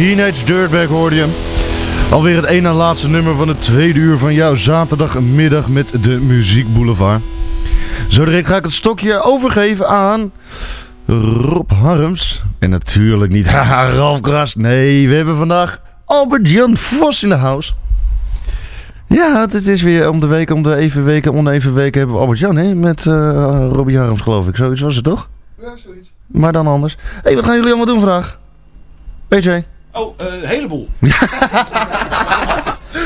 Teenage Dirtbag hoorde je. Alweer het ene laatste nummer van het tweede uur van jouw zaterdagmiddag met de Muziek Boulevard. Zo direct ga ik het stokje overgeven aan Rob Harms. En natuurlijk niet haha Ralf Kras. Nee, we hebben vandaag Albert-Jan Vos in de house. Ja, het is weer om de week, om de even weken, oneven weken hebben we Albert-Jan hè, met uh, Robbie Harms geloof ik. Zoiets was het toch? Ja, zoiets. Maar dan anders. Hé, hey, wat gaan jullie allemaal doen vandaag? PJ? Oh, een uh, heleboel.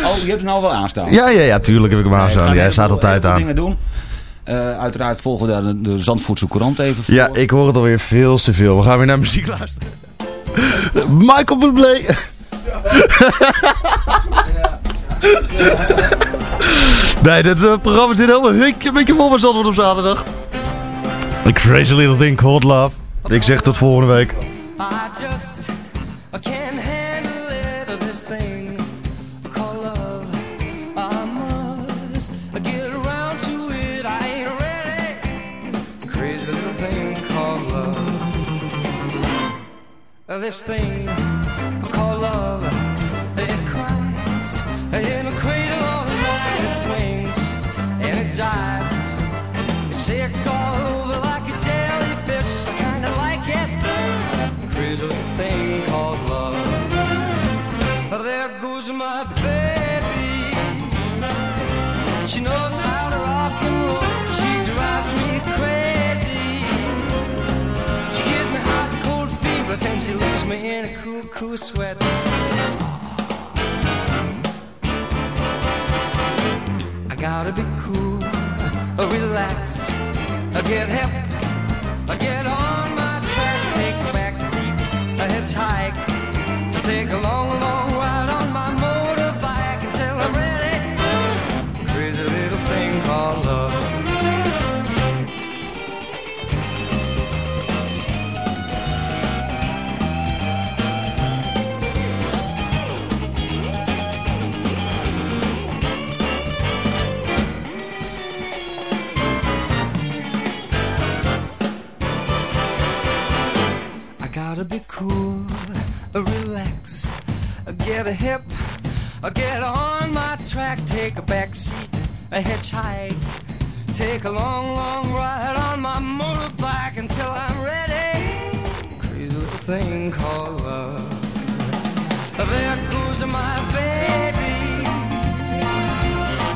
oh, je hebt hem nou wel aanstaan. Ja, ja, ja, tuurlijk heb ik hem aanstaan. Nee, Jij staat altijd aan. dingen doen. Uh, uiteraard volgen we de, de Zandvoortse Courant even voor. Ja, ik hoor het alweer veel te veel. We gaan weer naar muziek luisteren. Michael Bublé. Ja. nee, dit uh, programma zit helemaal een beetje vol met Zandvoort op zaterdag. A crazy little thing called love. Ik zeg tot volgende week. I can't handle it or this thing called love. I must get around to it. I ain't ready. Crazy little thing called love. This thing. Me in a cool, cool sweat. I gotta be cool, uh, relax, I get hip, I get on my track, take a back seat, a hitchhike, take a long get a hip, get on my track, take a back seat, a hitchhike, take a long, long ride on my motorbike until I'm ready. Crazy little thing called love. There goes my baby.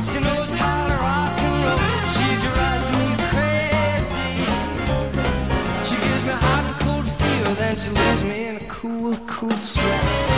She knows how to rock and roll. She drives me crazy. She gives me hot and cold fever, then she leaves me in a cool, cool sweat.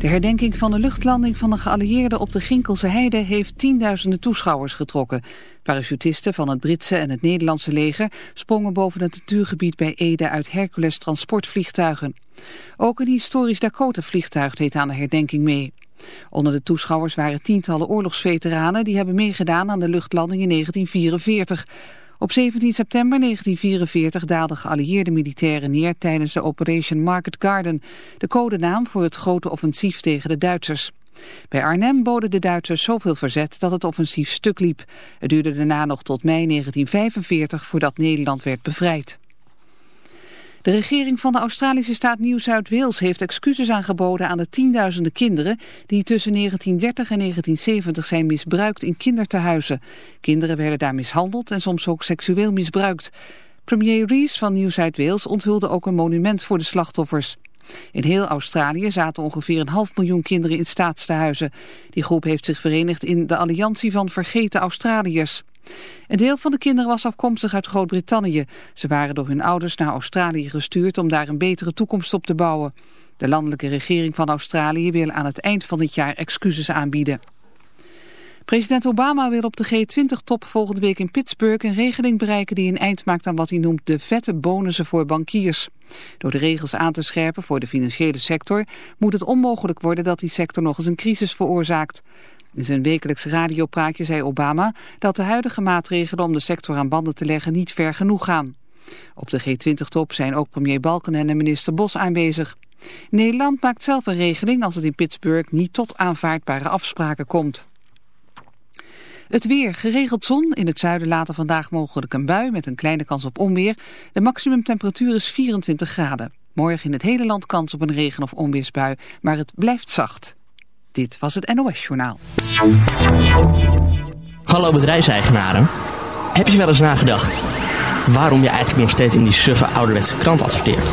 De herdenking van de luchtlanding van de geallieerden op de Ginkelse Heide heeft tienduizenden toeschouwers getrokken. Parachutisten van het Britse en het Nederlandse leger sprongen boven het natuurgebied bij Ede uit Hercules transportvliegtuigen. Ook een historisch Dakota-vliegtuig deed aan de herdenking mee. Onder de toeschouwers waren tientallen oorlogsveteranen die hebben meegedaan aan de luchtlanding in 1944. Op 17 september 1944 daalden geallieerde militairen neer tijdens de Operation Market Garden, de codenaam voor het grote offensief tegen de Duitsers. Bij Arnhem boden de Duitsers zoveel verzet dat het offensief stuk liep. Het duurde daarna nog tot mei 1945 voordat Nederland werd bevrijd. De regering van de Australische staat Nieuw-Zuid-Wales heeft excuses aangeboden aan de tienduizenden kinderen die tussen 1930 en 1970 zijn misbruikt in kindertehuizen. Kinderen werden daar mishandeld en soms ook seksueel misbruikt. Premier Rees van Nieuw-Zuid-Wales onthulde ook een monument voor de slachtoffers. In heel Australië zaten ongeveer een half miljoen kinderen in staatstehuizen. Die groep heeft zich verenigd in de Alliantie van Vergeten Australiërs. Een deel van de kinderen was afkomstig uit Groot-Brittannië. Ze waren door hun ouders naar Australië gestuurd om daar een betere toekomst op te bouwen. De landelijke regering van Australië wil aan het eind van dit jaar excuses aanbieden. President Obama wil op de G20-top volgende week in Pittsburgh een regeling bereiken die een eind maakt aan wat hij noemt de vette bonussen voor bankiers. Door de regels aan te scherpen voor de financiële sector moet het onmogelijk worden dat die sector nog eens een crisis veroorzaakt. In zijn wekelijks radiopraatje zei Obama dat de huidige maatregelen om de sector aan banden te leggen niet ver genoeg gaan. Op de G20-top zijn ook premier Balkenende en minister Bos aanwezig. Nederland maakt zelf een regeling als het in Pittsburgh niet tot aanvaardbare afspraken komt. Het weer, geregeld zon. In het zuiden later vandaag mogelijk een bui met een kleine kans op onweer. De maximumtemperatuur is 24 graden. Morgen in het hele land kans op een regen- of onweersbui, maar het blijft zacht. Dit was het NOS Journaal. Hallo bedrijfseigenaren. Heb je wel eens nagedacht waarom je eigenlijk nog steeds in die suffe ouderwetse krant adverteert?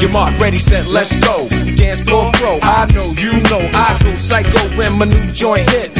your mark, ready, set, let's go. Dance floor pro, I know, you know, I go psycho when my new joint hit.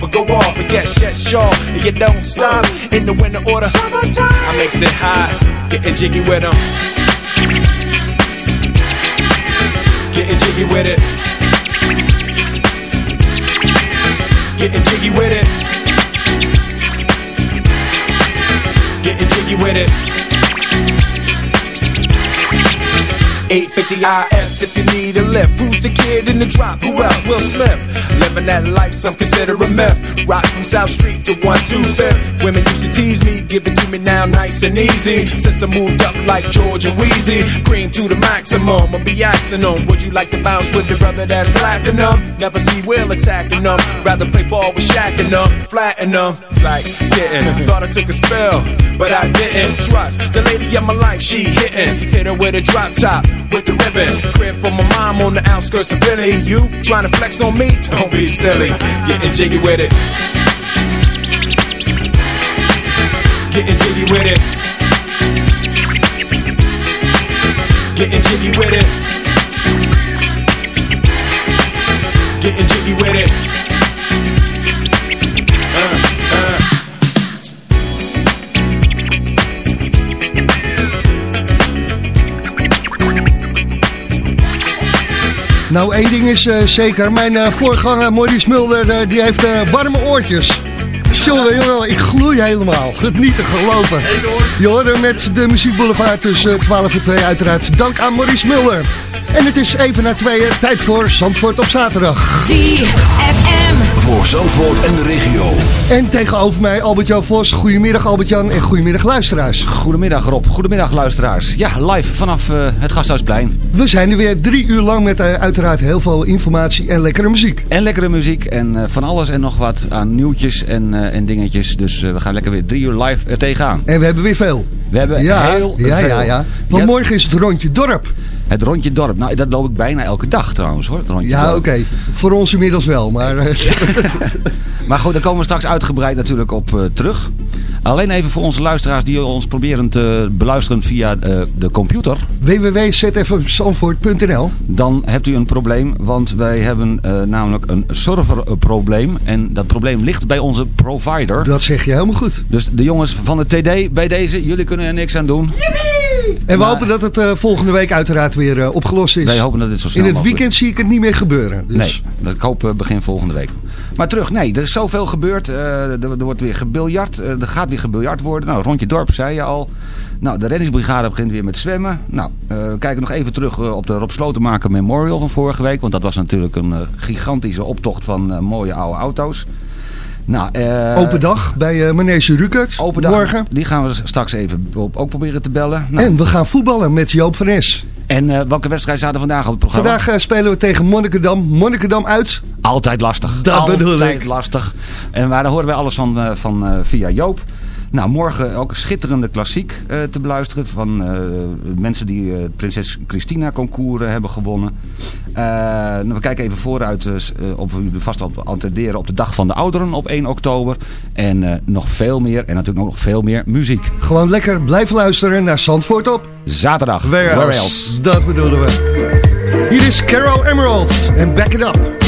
but go off. But yes, yes, sure. And you don't stop in the winter order. Summertime. I makes it high, getting jiggy with them. Getting jiggy with it. Getting jiggy with it. Getting jiggy with it. 850 IS if you need a lift. Who's the kid in the drop? Who else? Will Smith. Living that life, some consider a myth. Rock from South Street to 125th. Women used to tease me, give it to me now nice and easy. Since I moved up like George and Wheezy, cream to the maximum. I'll be asking them, would you like to bounce with your brother that's platinum? Never see Will attacking them. Rather play ball with Shaq and them, flatten them. Like, getting, thought I took a spell, but I didn't. Trust the lady of my life, she hitting. Hit her with a drop top, with the ribbon. Crib for my mom on the outskirts of Philly. You trying to flex on me? Don't be silly. Getting jiggy with it. Getting jiggy with it. Getting jiggy with it. Nou, één ding is eh, zeker. Mijn eh, voorganger Maurice Mulder, eh, die heeft warme oortjes. Jongen, jongen, ik gloei helemaal. Het niet te geloven. Je hoorde met de muziekboulevard tussen 12 en 2 uiteraard. Dank aan Maurice Mulder. En het is even na tweeën, tijd voor Zandvoort op zaterdag. ZFM. Voor Zandvoort en de regio. En tegenover mij Albert-Jan Vos. Goedemiddag Albert-Jan en goedemiddag luisteraars. Goedemiddag Rob, goedemiddag luisteraars. Ja, live vanaf eh, het Gasthuisplein. We zijn er weer drie uur lang met eh, uiteraard heel veel informatie en lekkere muziek. En lekkere muziek en eh, van alles en nog wat aan nieuwtjes en, en dingetjes. Dus eh, we gaan lekker weer drie uur live er tegenaan. En we hebben weer veel. We hebben Ja, heel ja, veel. ja, ja. Want Ja, morgen is het rondje dorp. Het rondje dorp. Nou, dat loop ik bijna elke dag trouwens hoor. Het rondje Ja, oké. Voor ons inmiddels wel, maar... eh, Maar goed, daar komen we straks uitgebreid natuurlijk op eh, terug. Alleen even voor onze luisteraars die ons proberen te beluisteren via eh, de computer. www.zfmzandvoort.nl Dan hebt u een probleem, want wij hebben eh, namelijk een serverprobleem. En dat probleem ligt bij onze provider. Dat zeg je helemaal goed. Dus de jongens van de TD bij deze, jullie kunnen er niks aan doen. En we Maar- hopen dat het eh, volgende week uiteraard weer opgelost is. Wij hopen dat dit zo snel In het weekend zie ik het niet meer gebeuren. Dus. Nee, dat ik hoop begin volgende week. Maar terug, nee, er is zoveel gebeurd. Eh, er, er wordt weer gebiljard. Eh, er gaat weer gebiljard worden. Nou, rondje dorp zei je al. Nou, de reddingsbrigade begint weer met zwemmen. Nou, eh, we kijken nog even terug op de Rob Slotenmaker Memorial van vorige week. Want dat was natuurlijk een gigantische optocht van mooie oude auto's. Nou, eh, Open dag bij eh Manege Rukert. Open dag. Morgen. Die gaan we straks even op, ook proberen te bellen. Nou, En we gaan voetballen met Joop van Es. en eh, welke wedstrijd staat er vandaag op het programma? Vandaag spelen we tegen Monnikendam. Monnikendam uit. Altijd lastig. Dat Altijd bedoel ik. lastig. En waar daar horen wij alles van, van via Joop. Nou, morgen ook een schitterende klassiek eh, te beluisteren. Van eh, mensen die eh, het Prinses Christina concours eh, hebben gewonnen. Eh, nou, we kijken even vooruit eh, eh, of we u vast op attenderen op de Dag van de Ouderen op 1 oktober. En eh, nog veel meer. En natuurlijk ook nog veel meer muziek. Gewoon lekker blijven luisteren naar Zandvoort op. Zaterdag. Where, else? Dat bedoelen we. Hier is Carol Emerald en Back It Up.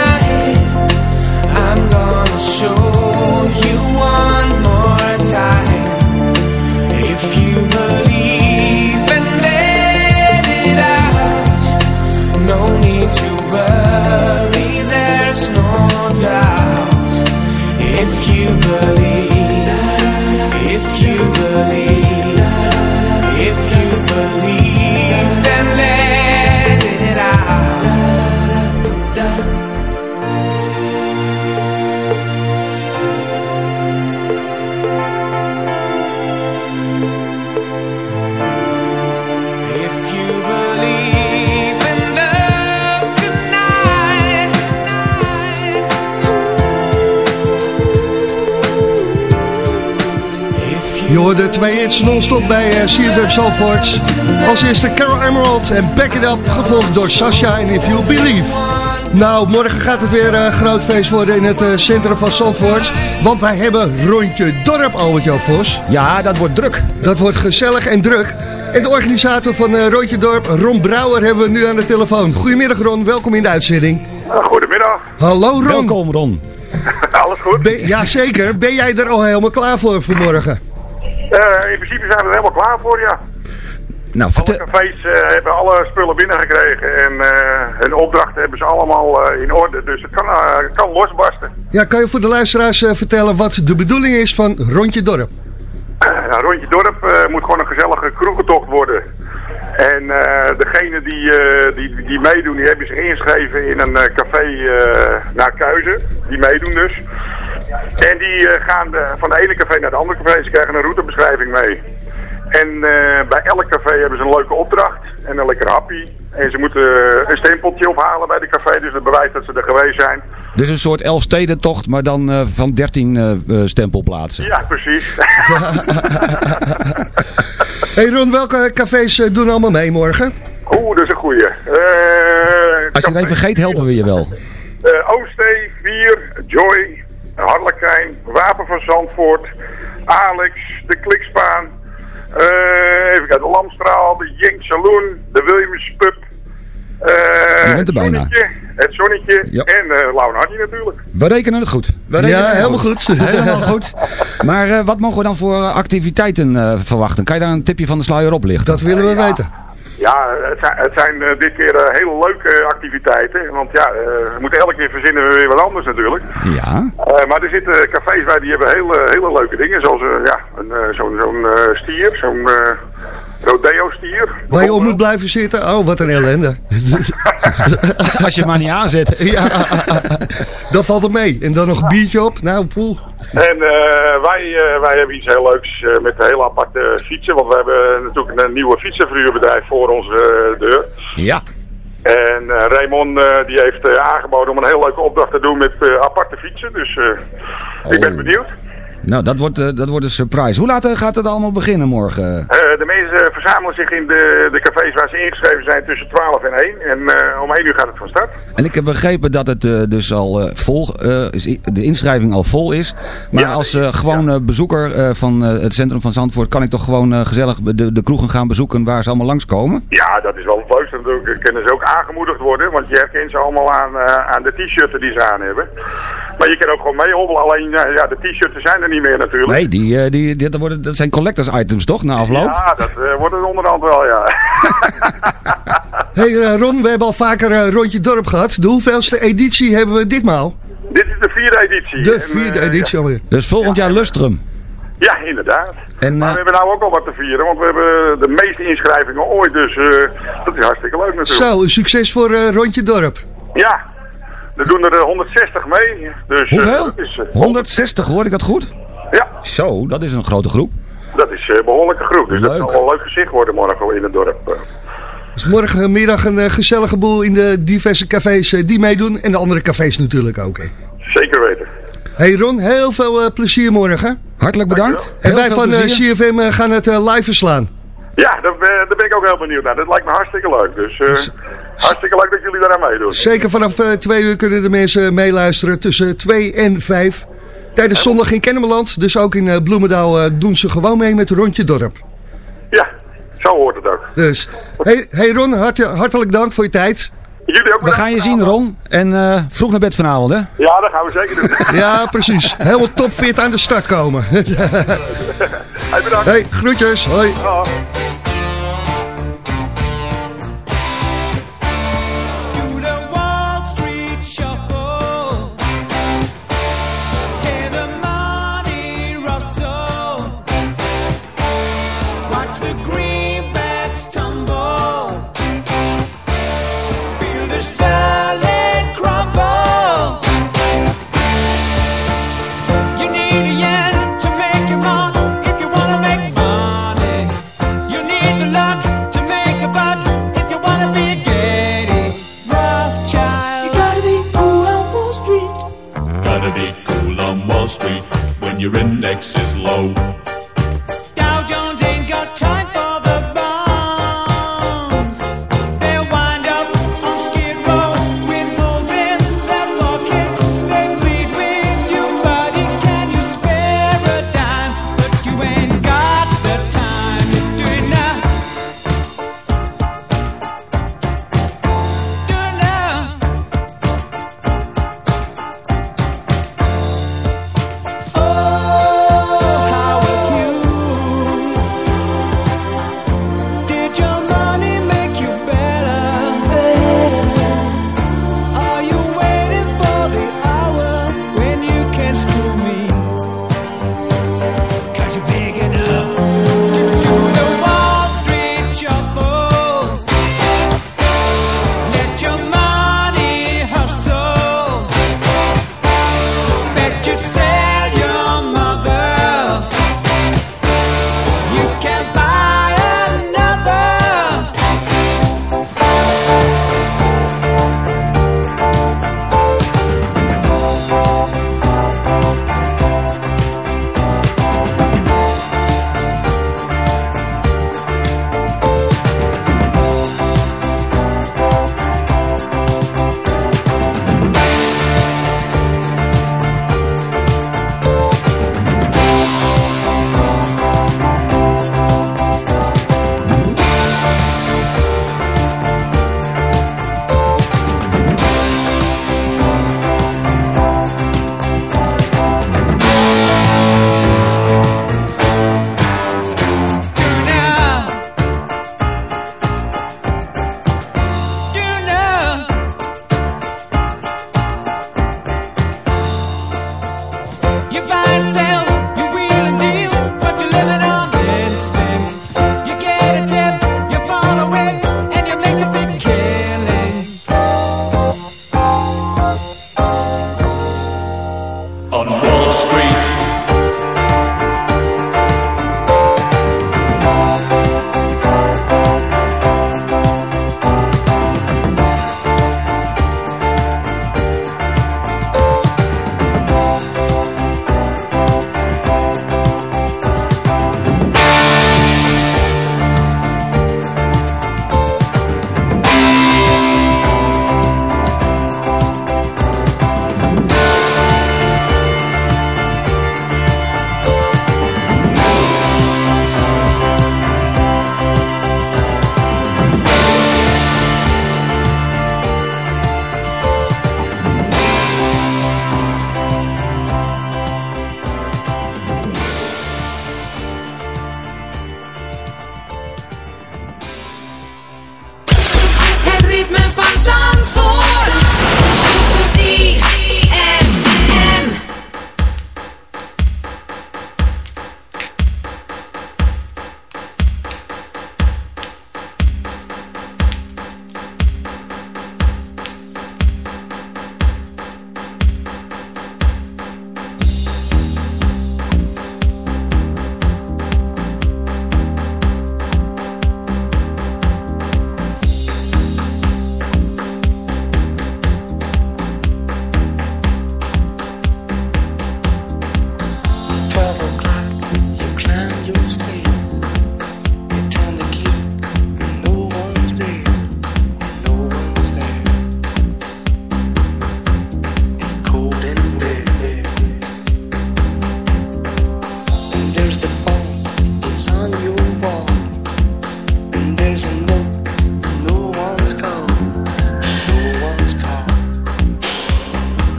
Je hoorde twee hits non-stop bij uh, CFM Zalvoort. Als eerste Carol Emerald en Back It Up, gevolgd door Sasha en If You Believe. Nou, morgen gaat het weer een groot feest worden in het eh, centrum van Zandvoort. Want wij hebben Rondje Dorp, Albert-Jan Vos. Ja, dat wordt druk. Dat wordt gezellig en druk. En de organisator van eh, Rondje Dorp, Ron Brouwer, hebben we nu aan de telefoon. Goedemiddag Ron, welkom in de uitzending. Goedemiddag. Hallo Ron. Welkom Ron. Alles goed? Ben, ja, zeker. Ben jij er al helemaal klaar voor voor morgen? Eh, in principe zijn we er helemaal klaar voor, ja. Nou, Alle cafés eh, hebben alle spullen binnengekregen en eh, hun opdrachten hebben ze allemaal eh, in orde. Dus het kan, eh, het kan losbarsten. Ja, kan je voor de luisteraars eh, vertellen wat de bedoeling is van Rondje Dorp? Nou, Rondje Dorp eh, moet gewoon een gezellige kroegentocht worden. En eh, degene die, eh, die, die meedoen, die hebben zich ingeschreven in een eh, café naar Kuizen. Die meedoen dus. En die gaan van de ene café naar de andere café. Ze krijgen een routebeschrijving mee. En bij elk café hebben ze een leuke opdracht en een lekker happy. En ze moeten eh, een stempeltje ophalen bij de café, dus dat bewijst dat ze er geweest zijn. Dus een soort Elfstedentocht, maar dan eh, van 13 eh, stempelplaatsen. Ja, precies. hey Ron, welke cafés doen allemaal mee morgen? Oeh, dat is een goeie. Eh, Als je er even vergeet, helpen we je wel. eh Oostee, Vier, Joy, Harlekijn, Wapen van Zandvoort, Alex, de Klikspaan, even kijken, de Lamstraal, de Jenk Saloon, de Williams Pub, eh, Je bent er bijna. Zonnetje, het Zonnetje Ja. en uh, Lauw Hardy natuurlijk. We rekenen het goed. We rekenen Ja, het helemaal goed. Helemaal goed. Maar eh, wat mogen we dan voor eh, activiteiten eh, verwachten? Kan je daar een tipje van de sluier op lichten? Dat willen we weten. Ja, het zijn, het zijn eh, dit keer eh, hele leuke activiteiten. Want ja, eh, we moeten elke keer verzinnen we weer wat anders natuurlijk. Ja. Maar er zitten cafés bij die hebben hele, hele leuke dingen. Zoals ja, een, zo'n zo'n stier, zo'n rodeo-stier. Waar je op moet blijven zitten? Oh, wat een ellende. Als je het maar niet aanzet. ja, dan valt het mee. En dan nog een biertje op. Nou, poel. En eh, wij, eh, wij hebben iets heel leuks eh, met hele aparte fietsen. Want we hebben natuurlijk een nieuwe fietsenverhuurbedrijf voor onze eh, deur. Ja. En eh, Raymond eh, die heeft eh, aangeboden om een heel leuke opdracht te doen met eh, aparte fietsen. Dus eh, ik ben Oh. benieuwd. Nou, dat wordt, eh, dat wordt een surprise. Hoe laat eh, gaat het allemaal beginnen morgen? Eh, de mensen verzamelen zich in de, de cafés waar ze ingeschreven zijn tussen 12 en 1. En eh, om 1 uur gaat het van start. En ik heb begrepen dat het dus al vol is, de inschrijving al vol is. Maar als gewoon bezoeker van het centrum van Zandvoort kan ik toch gewoon gezellig de, de kroegen gaan bezoeken waar ze allemaal langskomen? Ja, dat is wel het leukste natuurlijk. Kunnen ze ook aangemoedigd worden, want je herkent ze allemaal aan, aan de t-shirts die ze aan hebben. Maar je kan ook gewoon meehobbelen, alleen eh, ja, de t-shirts zijn er niet meer natuurlijk. Nee, die, eh, die, die, dat, worden, dat zijn collectors items toch, na afloop? Ja, dat eh, wordt het onderhand wel, ja. hey, eh, Ron, we hebben al vaker een rondje dorp gehad. De hoeveelste editie hebben we ditmaal? Dit is de vierde editie. De En, vierde editie alweer. Dus volgend jaar Lustrum. Ja, inderdaad. En, maar we hebben nou ook al wat te vieren, want we hebben de meeste inschrijvingen ooit, dus eh, dat is hartstikke leuk natuurlijk. Zo, een succes voor eh, rondje dorp. Ja, er doen er eh, 160 mee. Dus, eh, Hoeveel? dat is, eh, 160, hoor ik dat goed? Ja. Zo, dat is een grote groep. Dat is een behoorlijke groep, dus dat zal wel een leuk gezicht worden morgen in het dorp. eh. Dus morgenmiddag een eh, gezellige boel in de diverse cafés eh, die meedoen. En de andere cafés natuurlijk ook. Hè. Zeker weten. Hey Ron, heel veel eh, plezier morgen. Hartelijk bedankt. En wij van eh, plezier. CFM eh, gaan het eh, live verslaan. Ja, daar, ben- daar ben ik ook heel benieuwd naar. Dat lijkt me hartstikke leuk. Dus eh, hartstikke leuk dat jullie daaraan meedoen. Zeker vanaf eh, twee uur kunnen de mensen meeluisteren tussen 2 en 5. Tijdens zondag in Kennemerland. Dus ook in eh, Bloemendaal eh, doen ze gewoon mee met Rondje Dorp. Ja, zo hoort het ook. Dus, hey, hey Ron, hart- hartelijk dank voor je tijd. Jullie ook We gaan je zien, Ron. En eh, vroeg naar bed vanavond, hè? Ja, dat gaan we zeker doen. Ja, precies. Helemaal topfit aan de start komen. Hey, bedankt. hey, groetjes. Hoi.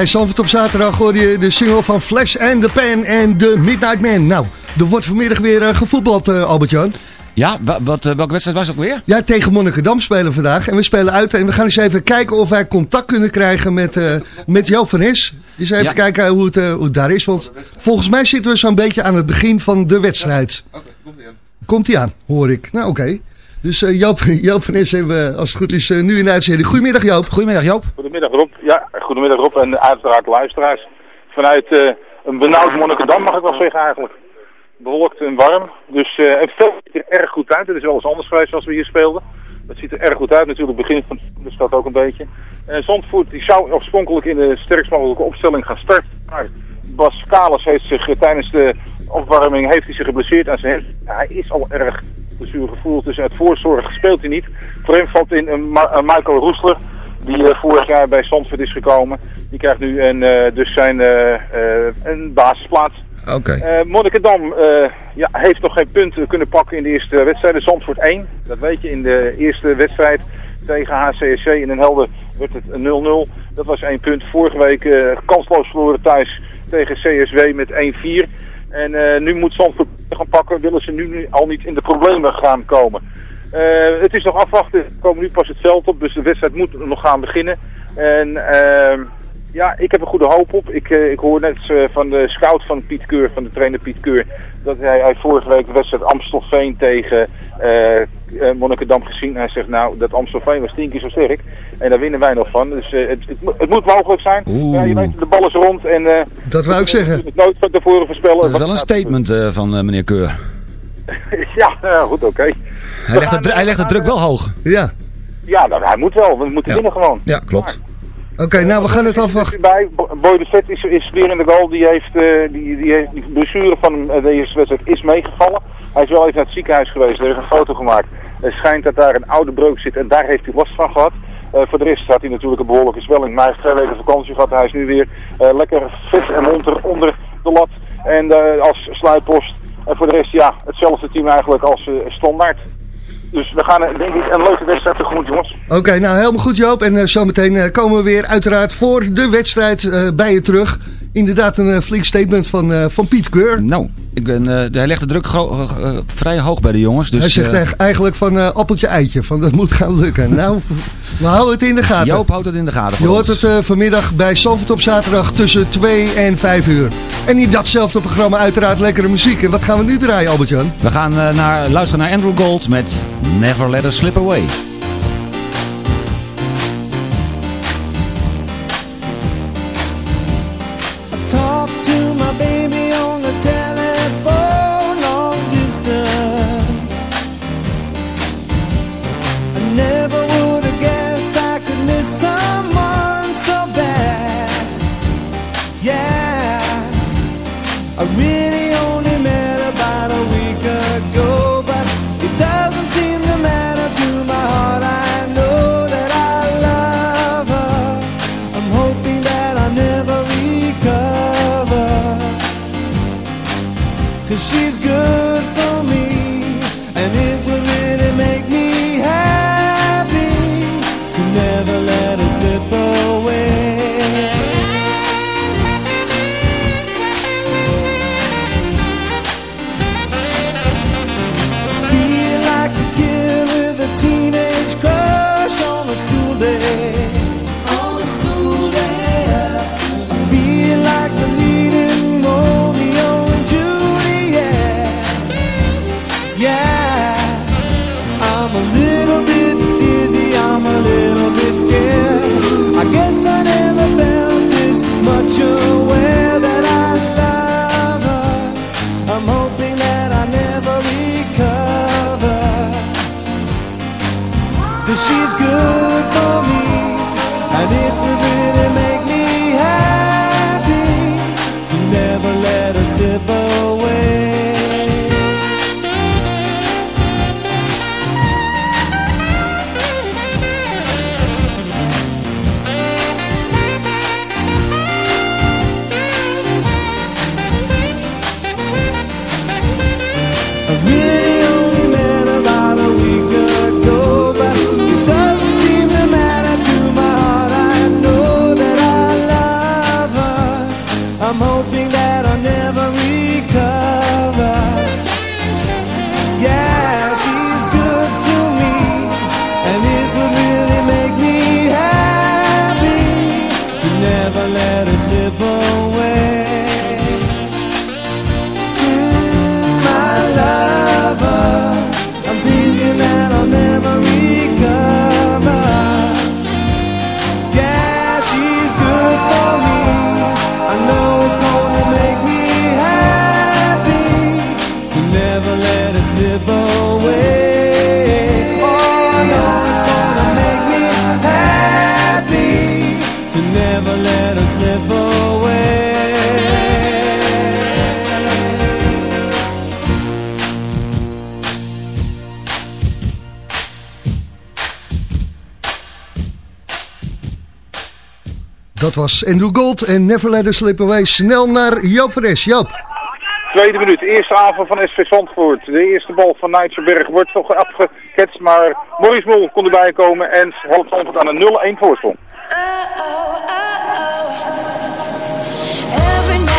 Bij Zandvoort op zaterdag hoor je de single van Flash and the Pan en The Midnight Man. Nou, er wordt vanmiddag weer eh, gevoetbald, eh, Albert-Jan. Ja, wa- wat, eh, welke wedstrijd was het ook weer? Ja, tegen Monnikendam spelen we vandaag. En we spelen uit en we gaan eens even kijken of wij contact kunnen krijgen met, eh, met Joop van Is. Dus even Ja. kijken hoe het, eh, hoe het daar is. Want volgens mij zitten we zo'n beetje aan het begin van de wedstrijd. Komt hij aan, hoor ik. Nou, oké. Dus eh, Joop, Joop van hebben we, als het goed is, eh, nu in de uitzending. Goedemiddag Joop. Goedemiddag Joop. Goedemiddag Rob. Ja, goedemiddag Rob en uiteraard luisteraars. Vanuit eh, een benauwd Monnikendam mag ik wel zeggen eigenlijk. Bewolkt en warm. Dus eh het veld ziet er erg goed uit. Het is wel eens anders geweest als we hier speelden. Het ziet er erg goed uit. Natuurlijk begin van de stad ook een beetje. En Zandvoort die zou oorspronkelijk in de sterkst mogelijke opstelling gaan starten. Maar Bas Kalis heeft zich tijdens de opwarming heeft hij zich geblesseerd aan zijn hemd. Ja, hij is al erg blessuregevoelig. Dus uit voorzorg speelt hij niet. Voor hem valt in een, Ma- een Michael Roesler die eh, vorig jaar bij Zandvoort is gekomen. Die krijgt nu een, eh, dus zijn eh, eh, een basisplaats. Oké. Eh Monnikendam eh, ja, heeft nog geen punten kunnen pakken in de eerste wedstrijd. Zandvoort 1, dat weet je. In de eerste wedstrijd tegen HCSC in Den Helder werd het een 0-0. Dat was één punt. Vorige week eh, kansloos verloren thuis tegen CSW met 1-4. En eh, nu moet Zandvoort gaan pakken. Willen ze nu, al niet in de problemen gaan komen. Eh, het is nog afwachten. We komen nu pas het veld op. Dus de wedstrijd moet nog gaan beginnen. En... ehm, ja, ik heb er goede hoop op. Ik, eh, ik hoor net eh, van de scout van Piet Keur, van de trainer Piet Keur, dat hij, hij vorige week de wedstrijd Amstelveen tegen eh, Monnikendam gezien. Hij zegt nou, dat Amstelveen was tien keer zo sterk. En daar winnen wij nog van. Dus het, het, mo- het moet mogelijk zijn. Ja, je weet, de bal is rond en... eh, Dat wou ik zeggen. Het nooit van tevoren voorspellen. Dat is wel een statement van meneer Keur. ja, goed, oké. Hij legt, de, hij legt de druk wel hoog. Ja. Ja, nou, hij moet wel. We moeten winnen gewoon. Ja, klopt. Oké, nou we gaan het afwachten. Bij Bo- Boy de Vet is, is weer in de goal. Die heeft, eh, die, die, blessure van eh, deze wedstrijd is meegevallen. Hij is wel even naar het ziekenhuis geweest. Er is een foto gemaakt. Het schijnt dat daar een oude breuk zit en daar heeft hij last van gehad. Eh, voor de rest had hij natuurlijk een behoorlijke zwelling. Maar hij heeft twee weken vakantie gehad. Hij is nu weer eh, lekker fit en monter onder de lat. En eh, als sluitpost. En voor de rest, ja, hetzelfde team eigenlijk als eh, standaard. Dus we gaan eh, denk ik een leuke wedstrijd tegemoet, jongens. Oké, nou helemaal goed Joop. En eh, zometeen eh, komen we weer uiteraard voor de wedstrijd bij je terug. Inderdaad een eh, flink statement van, eh, van Piet Keur. Nou, ik ben, eh, hij legt de druk vrij hoog bij de jongens. Dus, Hij zegt eigenlijk van appeltje eitje, van dat moet gaan lukken. nou, we houden het in de gaten. Joop houdt het in de gaten Je hoort ons. het vanmiddag bij Zalvert op zaterdag tussen 2 en 5 uur. En in datzelfde programma uiteraard lekkere muziek. En wat gaan we nu draaien, Albert-Jan? We gaan naar, luisteren naar Andrew Gold met Never Let Us Slip Away. Was Andrew Gold en Never Let Us Slip Away. Snel naar Joop Fres. Joop. Tweede minuut, eerste aanval van SV Zandvoort. De eerste bal van Nijtsenberg wordt toch afgeketst, maar Maurice Mol kon erbij komen en helpt Zandvoort aan een 0-1 voorsprong. Every night I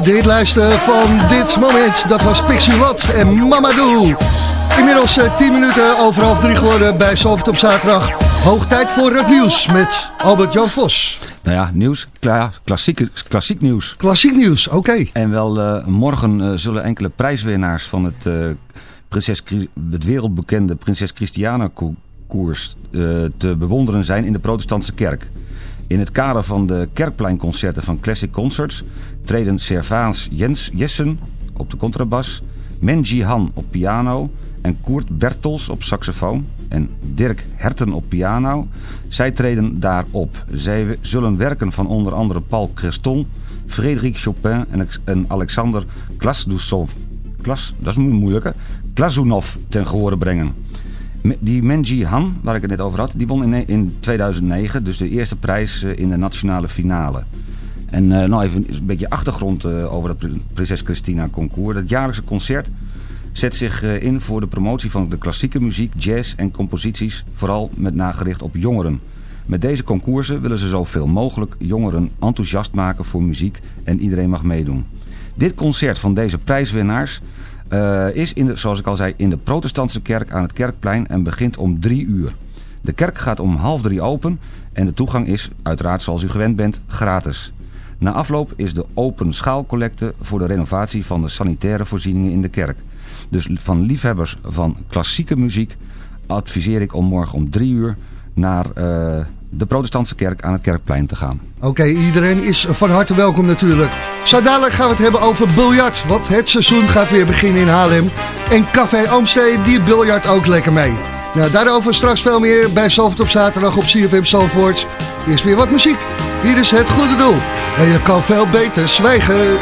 de hitlijsten van dit moment. Dat was Pixie Watt en Mamadou. Inmiddels eh, 10 minuten over half drie geworden bij Zalvert op zaterdag. Hoog tijd voor het nieuws met Albert-Jan Vos. Nou ja, nieuws. Kla klassiek, klassiek nieuws. Klassiek nieuws, oké. En wel eh, morgen eh, zullen enkele prijswinnaars van het, eh, prinses, het wereldbekende Prinses Christiana ko- koers eh, te bewonderen zijn in de protestantse kerk. In het kader van de kerkpleinconcerten van Classic Concerts treden Servaas Jens Jessen op de contrabas, Menji Han op piano en Koert Bertels op saxofoon en Dirk Herten op piano. Zij treden daar op. Zij zullen werken van onder andere Paul Creston, Frédéric Chopin en, Alexander Klasdusov. Klas, dat is een moeilijke. Ten gehore brengen. Die Menji Han, waar ik het net over had, die won in, ne- in 2009 dus de eerste prijs eh, in de nationale finale. En eh, nou even een beetje achtergrond eh, over het Prin- Prinses Christina concours. Dat jaarlijkse concert zet zich in voor de promotie van de klassieke muziek, jazz en composities, vooral met nagericht op jongeren. Met deze concoursen willen ze zoveel mogelijk jongeren enthousiast maken voor muziek en iedereen mag meedoen. Dit concert van deze prijswinnaars eh, is, in de, zoals ik al zei, in de protestantse kerk aan het Kerkplein en begint om drie uur. De kerk gaat om half drie open en de toegang is, uiteraard zoals u gewend bent, gratis. Na afloop is de open schaalcollecte voor de renovatie van de sanitaire voorzieningen in de kerk. Dus van liefhebbers van klassieke muziek adviseer ik om morgen om drie uur naar eh, de protestantse kerk aan het Kerkplein te gaan. Oké, iedereen is van harte welkom natuurlijk. Zo gaan we het hebben over biljart, want het seizoen gaat weer beginnen in Haarlem. En Café Oomstee, die biljart ook lekker mee. Nou, daarover straks veel meer bij Zalvoort op zaterdag op CFM Zalvoort. Eerst weer wat muziek. Hier is Het Goede Doel. En je kan veel beter zwijgen.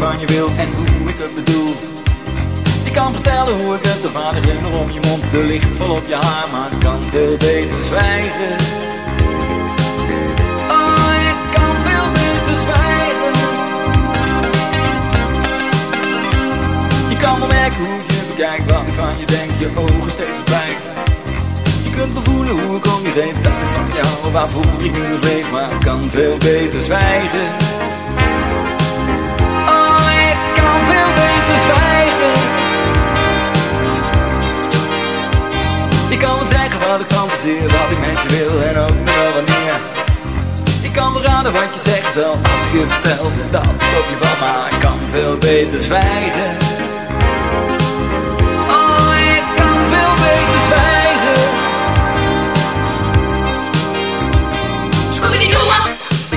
Je wil en hoe ik het bedoel. Je kan vertellen hoe ik het, de vader glimmer om je mond, de licht vol op je haar, maar ik kan veel beter zwijgen. Oh, ik kan veel beter zwijgen. Je kan wel merken hoe je bekijk, wat ik van je denk, je ogen steeds verdwijgen. Je kunt wel voelen hoe ik om je geef, dat ik van jou, waarvoor ik nu leef, maar ik kan veel beter zwijgen. Kan veel beter zwijgen. Ik kan wel zeggen wat ik fantaseer, wat ik met je wil en ook nog wel wanneer. Ik kan wel raden wat je zegt zelf als ik je vertel dat ik op je val, maar ik kan veel beter zwijgen.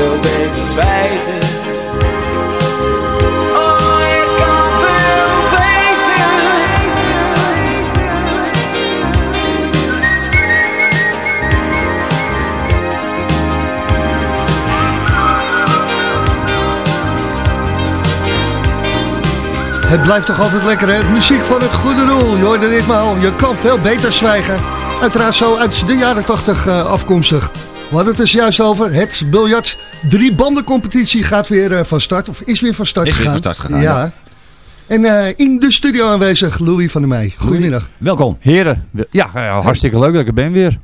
Veel beter zwijgen. Oh, kan veel beter. Het blijft toch altijd lekker, hè? Muziek van het goede doel. Je hoorde je kan veel beter zwijgen. Uiteraard zo uit de jaren 80 eh, afkomstig. We hadden het dus juist over het biljart. Drie banden competitie gaat weer eh, van start, of is weer van start Is weer gegaan. van start gegaan, Ja. ja. En eh, in de studio aanwezig, Louis van der Meij. Goedemiddag. Welkom. Heren, ja, ja, hartstikke leuk dat ik er ben weer.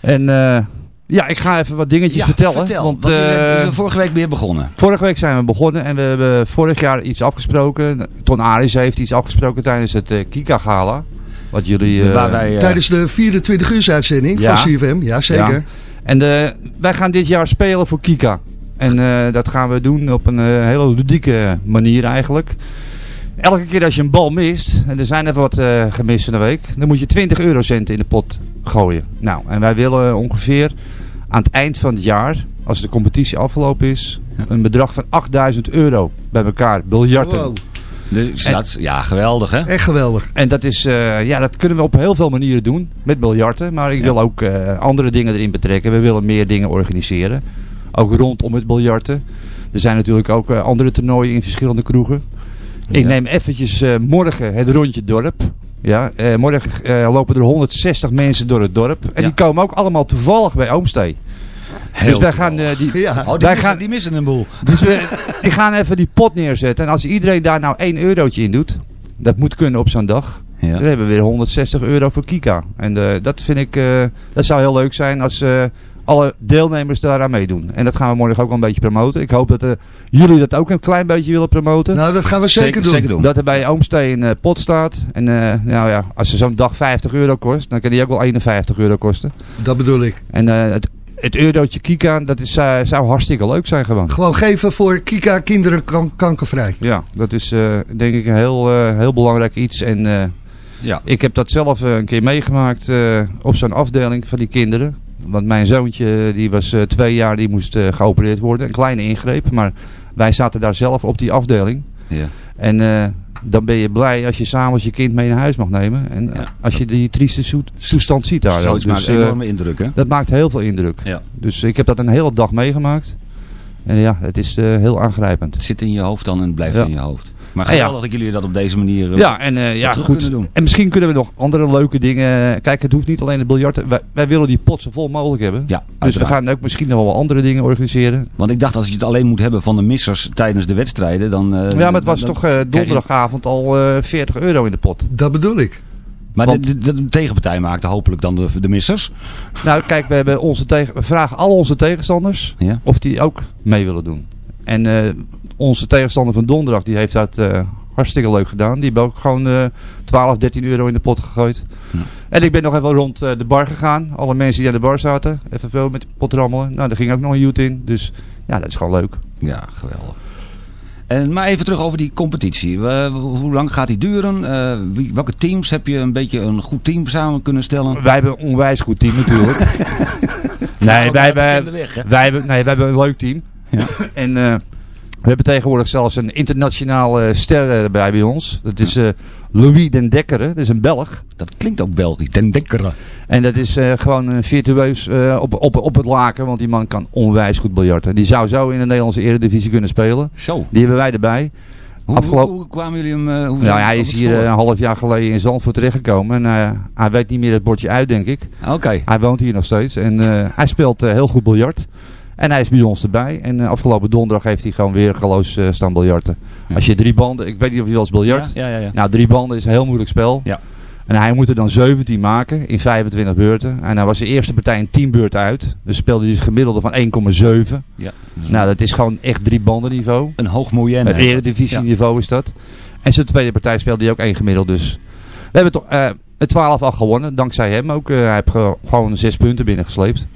En eh, ja, ik ga even wat dingetjes Ja, vertellen. vertel, want, want we eh, zijn vorige week weer begonnen. Vorige week zijn we begonnen en we hebben vorig jaar iets afgesproken. Ton Aris heeft iets afgesproken tijdens het eh, Kika Gala. Wat jullie... eh, Waar wij, eh, Tijdens de 24 uur uitzending Ja. van CFM, ja zeker. Ja. En eh, wij gaan dit jaar spelen voor Kika. En eh, dat gaan we doen op een eh, hele ludieke manier eigenlijk. Elke keer als je een bal mist, en er zijn even wat eh, gemist in de week, dan moet je 20 eurocenten in de pot gooien. Nou, en wij willen ongeveer aan het eind van het jaar, als de competitie afgelopen is, een bedrag van 8000 euro bij elkaar, biljarten. Wow. Dus En- dat, ja, geweldig hè? Echt geweldig. En dat, is, eh, ja, dat kunnen we op heel veel manieren doen met biljarten. Maar ik wil ook eh, andere dingen erin betrekken. We willen meer dingen organiseren. Ook rondom het biljarten. Er zijn natuurlijk ook eh, andere toernooien in verschillende kroegen. Ik neem eventjes eh, morgen het rondje dorp. Ja, eh, morgen eh, lopen er 160 mensen door het dorp. En die komen ook allemaal toevallig bij Oomstee. dus wij gaan, die, Ja. Oh, die, wij missen, gaan, die missen een boel. dus we die gaan even die pot neerzetten. En als iedereen daar nou 1 eurotje in doet, dat moet kunnen op zo'n dag. Ja. Dan hebben we weer 160 euro voor Kika. En dat vind ik, dat zou heel leuk zijn als alle deelnemers daaraan meedodoen. En dat gaan we morgen ook wel een beetje promoten. Ik hoop dat eh, jullie dat ook een klein beetje willen promoten. Nou, dat gaan we zeker, Zeker- doen. zeker doen. Dat er bij Oomstee een eh, pot staat. En eh, nou ja, als ze zo'n dag 50 euro kost, dan kan die ook wel 51 euro kosten. Dat bedoel ik. En eh, het, het eurotje Kika, dat is, zou hartstikke leuk zijn gewoon. Gewoon geven voor Kika kinderen kan- kankervrij. Ja, dat is eh, denk ik een heel, heel belangrijk iets. En eh, Ja. ik heb dat zelf een keer meegemaakt eh, op zo'n afdeling van die kinderen. Want mijn zoontje die was eh, twee jaar, die moest eh, geopereerd worden. Een kleine ingreep, maar wij zaten daar zelf op die afdeling. Ja. En eh, dan ben je blij als je s'avonds je kind mee naar huis mag nemen. En als je die trieste toestand ziet daar. Zoiets maakt Dus, een eh, enorme indruk hè? dat maakt heel veel indruk. Ja. Dus ik heb dat een hele dag meegemaakt. En ja, het is heel aangrijpend. Het zit in je hoofd dan en het blijft Ja. in je hoofd. Maar En ja. geweldig dat jullie dat op deze manier eh, Ja, en eh, ja, terug goed. kunnen doen. En misschien kunnen we nog andere leuke dingen. Kijk, het hoeft niet alleen het biljarten. Wij, wij willen die pot zo vol mogelijk hebben. Ja, dus we gaan ook misschien nog wel andere dingen organiseren. Want ik dacht als je het alleen moet hebben van de missers tijdens de wedstrijden dan... eh, ja, maar het was dan- toch eh, donderdagavond al eh 40 euro in de pot. Dat bedoel ik. Maar Want- de, de, de tegenpartij maakte hopelijk dan de, de missers. Nou, kijk, we, hebben onze tegen, we vragen al onze tegenstanders Ja. of die ook mee willen doen. En eh, onze tegenstander van donderdag, die heeft dat eh, hartstikke leuk gedaan. Die heeft ook gewoon eh 12, 13 euro in de pot gegooid. Ja. En ik ben nog even rond eh, de bar gegaan. Alle mensen die aan de bar zaten, even veel met de pot rammelen. Nou, daar ging ook nog een joet in. Dus ja, dat is gewoon leuk. Ja, geweldig. En, maar even terug over die competitie. We- hoe lang gaat die duren? Eh, wie, welke teams heb je een beetje een goed team samen kunnen stellen? Wij hebben een onwijs goed team natuurlijk. nee, wij hebben, weg, wij, hebben, nee, wij hebben een leuk team. en eh, we hebben tegenwoordig zelfs een internationale ster erbij bij ons. Dat is eh, Louis den Dekkeren. Dat is een Belg. Dat klinkt ook Belgisch. Den Dekkeren. En dat is eh, gewoon een virtueus eh, op, op, op het laken. Want die man kan onwijs goed biljarten. Die zou zo in de Nederlandse eredivisie kunnen spelen. Zo. Die hebben wij erbij. Hoe, Afgelopen- hoe, hoe kwamen jullie hem... eh, hoe Nou, hij is hier eh, een half jaar geleden in Zandvoort terechtgekomen. En eh, hij weet niet meer het bordje uit, denk ik. Oké. Hij woont hier nog steeds. En eh, hij speelt eh, heel goed biljart. En hij is bij ons erbij. En eh, afgelopen donderdag heeft hij gewoon weer geloos eh, staan biljarten. Als je drie banden... Ik weet niet of je wel eens biljart. Ja, ja. Nou, drie banden is een heel moeilijk spel. Ja. En hij moet er dan 17 maken in 25 beurten. En hij was de eerste partij in 10 beurten uit. Dus speelde hij dus gemiddelde van 1,7. Ja. Nou, dat is gewoon echt drie banden niveau. Een hoog moyenne. Het eredivisie niveau is dat. En zijn tweede partij speelde hij ook één gemiddeld. Dus we hebben toch eh het 12 al gewonnen. Dankzij hem ook. Eh, hij heeft ge- gewoon zes punten binnengesleept.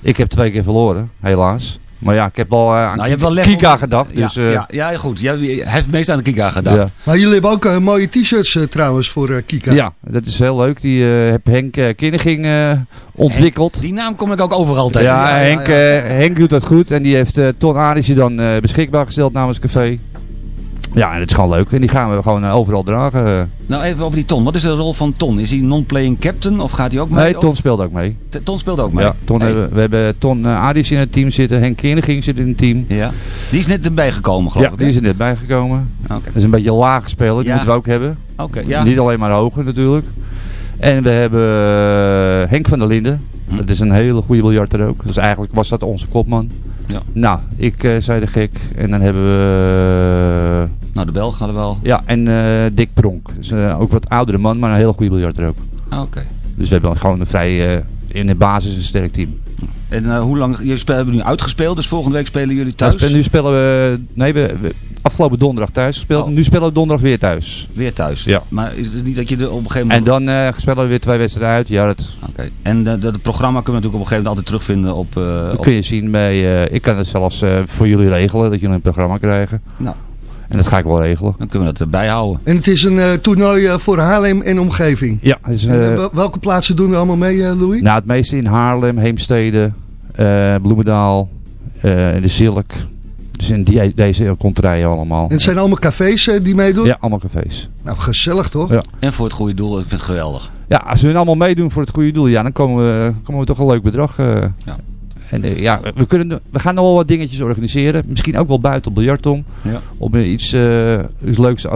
Ik heb twee keer verloren, helaas. Maar ja, ik heb wel eh, aan Nou, je hebt Kika, wel gedacht. Ja, Dus, eh, ja, ja, goed. Ja, hij heeft meest aan de Kika gedacht. ja. Maar jullie hebben ook eh, mooie t-shirts trouwens voor Kika. Ja, dat is heel leuk. Die eh heb Henk uh, Kinniging eh, ontwikkeld. Die naam kom ik ook overal tegen. Ja, Henk, Henk doet dat goed. En die heeft eh Ton Arisje dan eh, beschikbaar gesteld namens Café. Ja, en dat is gewoon leuk. En die gaan we gewoon eh, overal dragen. eh. Nou, even over die Ton. Wat is de rol van Ton? Is hij non-playing captain of gaat hij ook mee? Nee, Ton speelt ook mee. T- Ton speelt ook mee. Ja, Ton Hey. hebben, we hebben Ton uh, Aris in het team zitten. Henk Kinniging zit in het team. Ja. Die is net erbij gekomen, geloof Ja, ik. die is er net bijgekomen. Oké. Dat is een beetje een lage speler. Die Ja. moeten we ook hebben. Oké, ja. Niet alleen maar hoger natuurlijk. En we hebben eh, Henk van der Linden. Hm. Dat is een hele goede biljarter ook. Dus eigenlijk was dat onze kopman. Ja. Nou, ik eh, zei de gek. En dan hebben we... eh, Nou, de Belg hadden wel. ja, en eh, Dick Pronk. Dus, ook wat oudere man, maar een hele goede biljarter ook. Ah, Oké. Dus we hebben gewoon een vrij... in de basis een sterk team. En eh, hoe lang... Jullie spelen, hebben nu uitgespeeld, dus volgende week spelen jullie thuis? Nu spelen we... Nee, we, we- afgelopen donderdag thuis gespeeld. Oh. Nu spelen we donderdag weer thuis. Weer thuis? Ja. Maar is het niet dat je er op een gegeven En moment... dan eh, spelen we weer twee wedstrijden uit. Ja, dat, Oké. En eh, dat het programma kunnen we natuurlijk op een gegeven moment altijd terugvinden op... dat op- kun je zien bij... ik kan het zelfs voor jullie regelen, dat jullie een programma krijgen. Nou, En dat ga ik wel regelen. dan kunnen we dat erbij houden. En het is een eh, toernooi eh, voor Haarlem en omgeving. Ja, dus, En, eh, wel- welke plaatsen doen er allemaal mee, Louis? nou, het meeste in Haarlem, Heemstede, eh, Bloemendaal, eh, de Zilk. Dus in die, deze contraien allemaal. En het zijn allemaal cafés die meedoen? Ja, allemaal cafés. Nou, gezellig toch? Ja. En voor het goede doel, ik vind het geweldig. Ja, als we hun allemaal meedoen voor het goede doel, ja, dan komen we, komen we toch een leuk bedrag. eh. Ja. En eh, ja, we, kunnen, we gaan nog wel wat dingetjes organiseren. Misschien ook wel buiten op biljartong. Ja. Om eh, iets, eh, iets leuks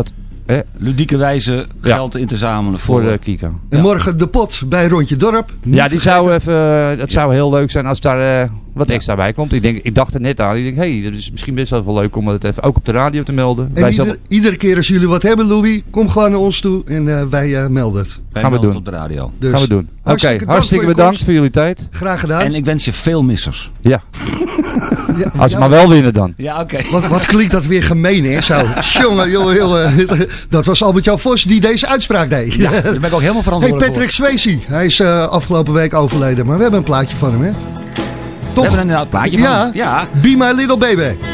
Ludieke wijze geld in te zamelen voor voor... de Kika. En morgen de pot bij Rondje Dorp. Niet Ja, die zou even, eh, dat zou heel leuk zijn als daar eh, wat extra bij komt. Ik, denk, ik dacht er net aan. Ik denk, hé, hey, dat is misschien best wel leuk om het even ook op de radio te melden. En Wij ieder- zelf- iedere keer als jullie wat hebben, Louis, kom gewoon naar ons toe en eh, wij eh, melden het. Wij gaan we doen. op de radio. Dus gaan we doen. Oké, hartstikke voor bedankt voor jullie tijd. Graag gedaan. En ik wens je veel missers. Ja, Ja, als ze ja, maar wel winnen dan. Ja, oké. Wat, wat klinkt dat weer gemeen, hè? Zo, jongen, jongen, jongen. Dat was Albert-Jan Vos die deze uitspraak deed. Ja, daar ben ik ook helemaal Hey, verantwoordelijk Patrick Swayze. Hij is eh, afgelopen week overleden, maar we hebben een plaatje van hem, hè? Toch? We hebben een plaatje van. Ja. ja. Be My Little Baby.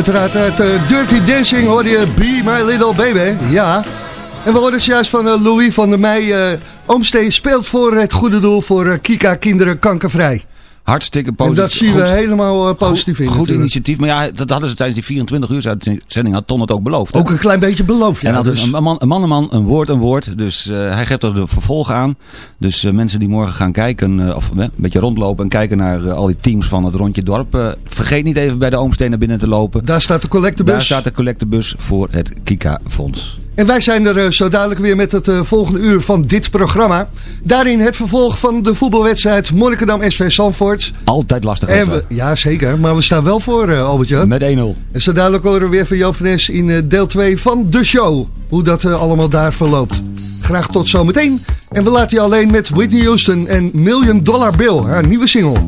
Uiteraard uit eh, Dirty Dancing hoor je Be My Little Baby. Ja. En we hoorden juist van eh, Louis van der Meij. eh Oomsteen speelt voor het goede doel voor Kika Kinderen Kankervrij. Hartstikke En positief. dat zien we Goed- helemaal eh, positief in Goed natuurlijk. initiatief. Maar ja, dat hadden ze tijdens die 24 uur uitzending had Ton het ook beloofd. hè? Ook een klein beetje beloof, ja. en dus- een man, een man een man, een woord een woord. Dus eh, hij geeft er de vervolg aan. Dus eh, mensen die morgen gaan kijken, of een beetje rondlopen en kijken naar al die teams van het rondje dorp. vergeet niet even bij de Oomsteen naar binnen te lopen. Daar staat de collectebus. Daar staat de collectebus voor het Kika Fonds. En wij zijn er eh, zo dadelijk weer met het eh, volgende uur van dit programma. Daarin het vervolg van de voetbalwedstrijd Monnikendam SV Zandvoort. Altijd lastig. En we, ja, zeker. Maar we staan wel voor, eh Albert-Jan. Met 1-0. En zo dadelijk horen we weer van Joop van Nes in deel 2 van de show. Hoe dat allemaal daar verloopt. Graag tot zometeen. En we laten je alleen met Whitney Houston en Million Dollar Bill. Haar nieuwe single.